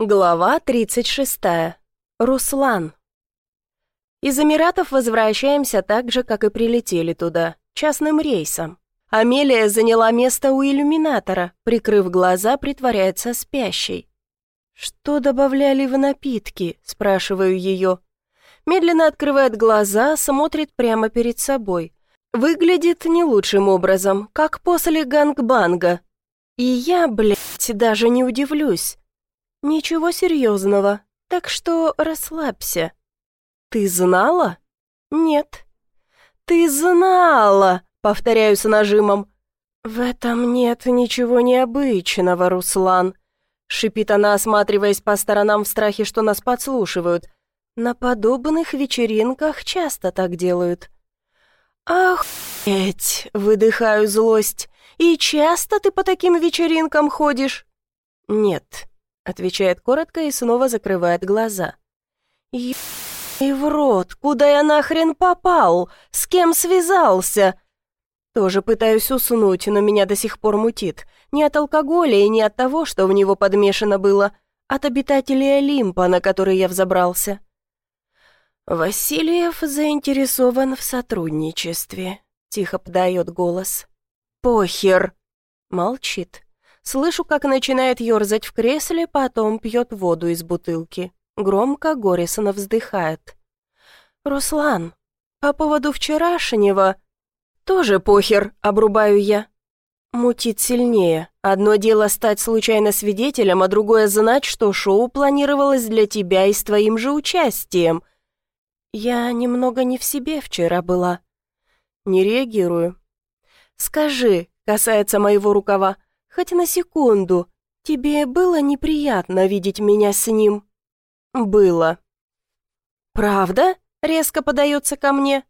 Глава 36. Руслан. Из Эмиратов возвращаемся так же, как и прилетели туда, частным рейсом. Амелия заняла место у иллюминатора, прикрыв глаза, притворяется спящей. «Что добавляли в напитки?» – спрашиваю ее. Медленно открывает глаза, смотрит прямо перед собой. Выглядит не лучшим образом, как после гангбанга. И я, блядь, даже не удивлюсь. «Ничего серьезного, так что расслабься». «Ты знала?» «Нет». «Ты знала!» — повторяю с нажимом. «В этом нет ничего необычного, Руслан», — шипит она, осматриваясь по сторонам в страхе, что нас подслушивают. «На подобных вечеринках часто так делают». «Охуеть!» — выдыхаю злость. «И часто ты по таким вечеринкам ходишь?» «Нет, Отвечает коротко и снова закрывает глаза. и в рот, куда я нахрен попал? С кем связался?» Тоже пытаюсь уснуть, но меня до сих пор мутит. Не от алкоголя и не от того, что в него подмешано было, от обитателей Олимпа, на который я взобрался. «Васильев заинтересован в сотрудничестве», — тихо подает голос. «Похер!» — молчит. Слышу, как начинает ерзать в кресле, потом пьет воду из бутылки. Громко, горестно вздыхает. «Руслан, по поводу вчерашнего...» «Тоже похер», — обрубаю я. Мутит сильнее. Одно дело стать случайно свидетелем, а другое знать, что шоу планировалось для тебя и с твоим же участием. Я немного не в себе вчера была. Не реагирую. «Скажи», — касается моего рукава, — Хоть на секунду. Тебе было неприятно видеть меня с ним?» «Было». «Правда?» — резко подается ко мне.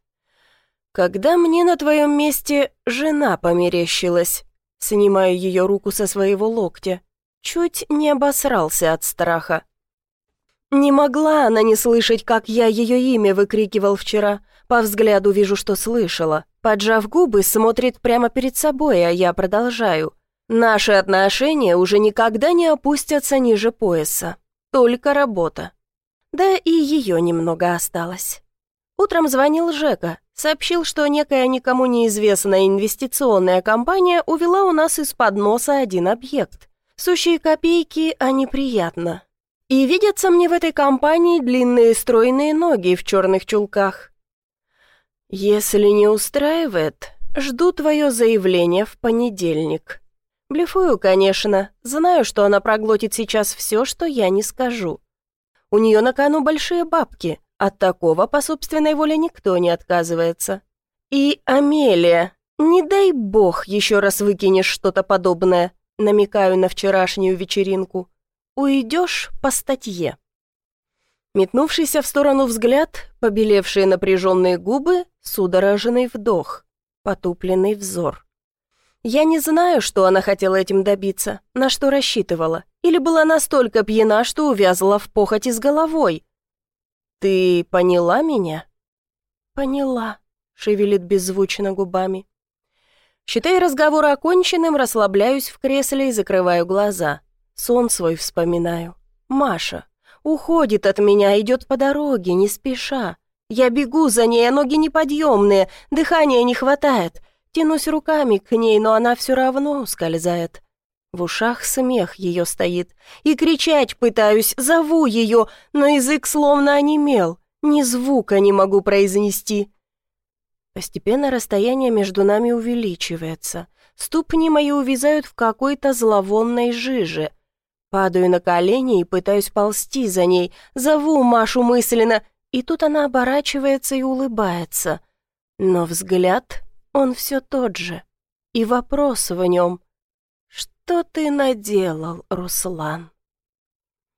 «Когда мне на твоем месте жена померещилась?» Снимаю ее руку со своего локтя. Чуть не обосрался от страха. Не могла она не слышать, как я ее имя выкрикивал вчера. По взгляду вижу, что слышала. Поджав губы, смотрит прямо перед собой, а я продолжаю. Наши отношения уже никогда не опустятся ниже пояса. Только работа. Да и ее немного осталось. Утром звонил Жека, сообщил, что некая никому неизвестная инвестиционная компания увела у нас из-под носа один объект. Сущие копейки, а неприятно. И видятся мне в этой компании длинные стройные ноги в черных чулках. Если не устраивает, жду твое заявление в понедельник. Блефую, конечно, знаю, что она проглотит сейчас все, что я не скажу. У нее на кону большие бабки, от такого по собственной воле никто не отказывается. И Амелия, не дай бог еще раз выкинешь что-то подобное, намекаю на вчерашнюю вечеринку. Уйдешь по статье. Метнувшийся в сторону взгляд, побелевшие напряженные губы, судорожный вдох, потупленный взор. Я не знаю, что она хотела этим добиться, на что рассчитывала, или была настолько пьяна, что увязла в похоти с головой. «Ты поняла меня?» «Поняла», — шевелит беззвучно губами. Считай разговор оконченным, расслабляюсь в кресле и закрываю глаза. Сон свой вспоминаю. Маша. Уходит от меня, идет по дороге, не спеша. Я бегу за ней, а ноги неподъемные, дыхания не хватает. Тянусь руками к ней, но она все равно ускользает. В ушах смех ее стоит. И кричать пытаюсь, зову ее, но язык словно онемел. Ни звука не могу произнести. Постепенно расстояние между нами увеличивается. Ступни мои увязают в какой-то зловонной жиже. Падаю на колени и пытаюсь ползти за ней. Зову Машу мысленно, и тут она оборачивается и улыбается. Но взгляд он все тот же. И вопрос в нем. Что ты наделал, Руслан?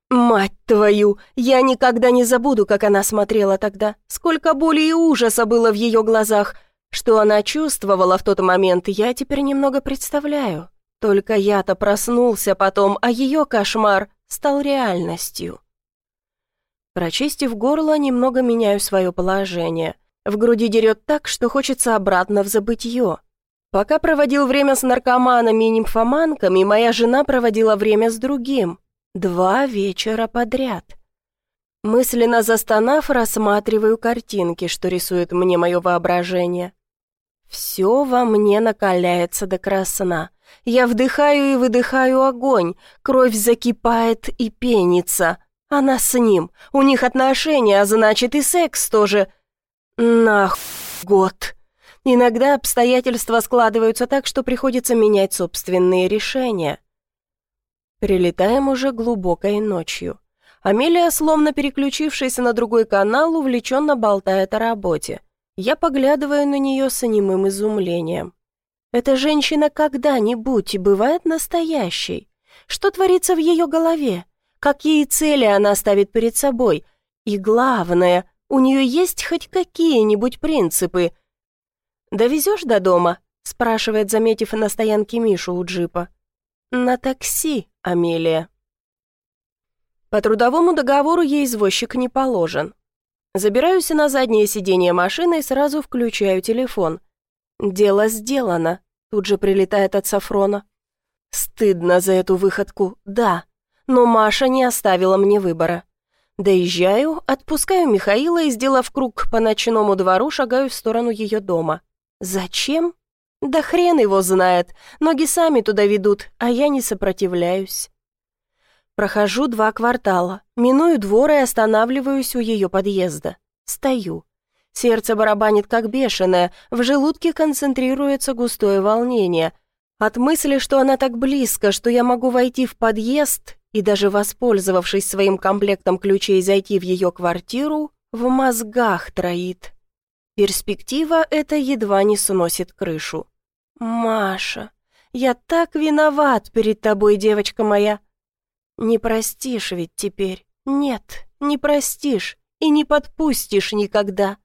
Мать твою! Я никогда не забуду, как она смотрела тогда. Сколько боли и ужаса было в ее глазах. Что она чувствовала в тот момент, я теперь немного представляю. Только я-то проснулся потом, а ее кошмар стал реальностью. Прочистив горло, немного меняю свое положение. В груди дерет так, что хочется обратно в забытье. Пока проводил время с наркоманами и нимфоманками, моя жена проводила время с другим. Два вечера подряд. Мысленно застонав, рассматриваю картинки, что рисует мне мое воображение. Все во мне накаляется до красна. Я вдыхаю и выдыхаю огонь, кровь закипает и пенится. Она с ним, у них отношения, а значит и секс тоже. Нах, год. Иногда обстоятельства складываются так, что приходится менять собственные решения. Прилетаем уже глубокой ночью. Амелия, словно переключившись на другой канал, увлеченно болтает о работе. Я поглядываю на нее с немым изумлением. Эта женщина когда-нибудь бывает настоящей? Что творится в ее голове? Какие цели она ставит перед собой? И главное, у нее есть хоть какие-нибудь принципы? «Довезешь до дома?» — спрашивает, заметив на стоянке Мишу у джипа. «На такси, Амелия». По трудовому договору ей извозчик не положен. Забираюсь на заднее сиденье машины и сразу включаю телефон. Дело сделано. Тут же прилетает от Сафрона. Стыдно за эту выходку, да. Но Маша не оставила мне выбора. Доезжаю, отпускаю Михаила и, сделав круг по ночному двору, шагаю в сторону ее дома. Зачем? Да хрен его знает. Ноги сами туда ведут, а я не сопротивляюсь. Прохожу два квартала, миную двор и останавливаюсь у ее подъезда. Стою. Сердце барабанит как бешеное, в желудке концентрируется густое волнение. От мысли, что она так близко, что я могу войти в подъезд и даже воспользовавшись своим комплектом ключей зайти в ее квартиру, в мозгах троит. Перспектива эта едва не сносит крышу. «Маша, я так виноват перед тобой, девочка моя!» Не простишь ведь теперь. Нет, не простишь и не подпустишь никогда.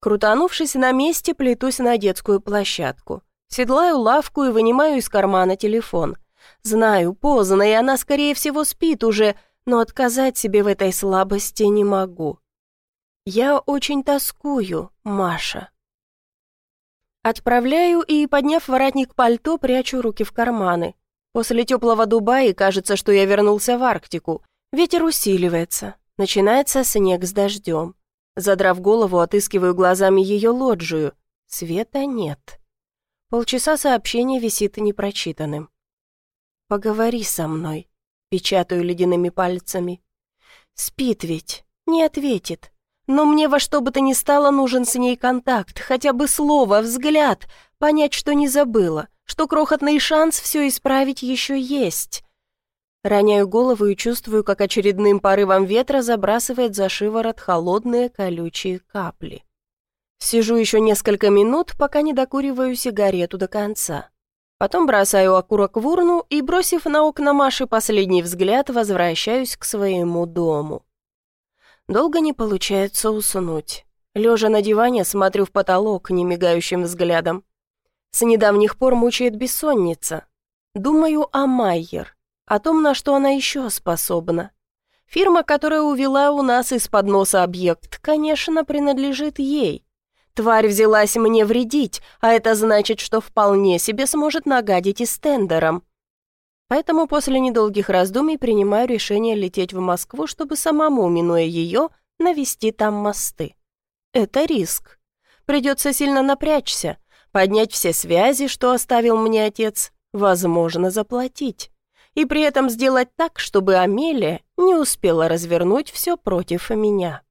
Крутанувшись на месте, плетусь на детскую площадку. Седлаю лавку и вынимаю из кармана телефон. Знаю, поздно, и она, скорее всего, спит уже, но отказать себе в этой слабости не могу. Я очень тоскую, Маша. Отправляю и, подняв воротник пальто, прячу руки в карманы. После теплого Дубая кажется, что я вернулся в Арктику. Ветер усиливается. Начинается снег с дождем. Задрав голову, отыскиваю глазами ее лоджию. Света нет. Полчаса сообщения висит непрочитанным. «Поговори со мной», — печатаю ледяными пальцами. «Спит ведь, не ответит. Но мне во что бы то ни стало нужен с ней контакт, хотя бы слово, взгляд, понять, что не забыла что крохотный шанс все исправить еще есть. Роняю голову и чувствую, как очередным порывом ветра забрасывает за шиворот холодные колючие капли. Сижу еще несколько минут, пока не докуриваю сигарету до конца. Потом бросаю окурок в урну и, бросив на окна Маши последний взгляд, возвращаюсь к своему дому. Долго не получается уснуть. Лежа на диване, смотрю в потолок немигающим взглядом. С недавних пор мучает бессонница. Думаю о Майер, о том, на что она еще способна. Фирма, которая увела у нас из-под носа объект, конечно, принадлежит ей. Тварь взялась мне вредить, а это значит, что вполне себе сможет нагадить и с тендером. Поэтому после недолгих раздумий принимаю решение лететь в Москву, чтобы самому, минуя ее, навести там мосты. Это риск. Придется сильно напрячься, поднять все связи, что оставил мне отец, возможно, заплатить. И при этом сделать так, чтобы Амелия не успела развернуть все против меня.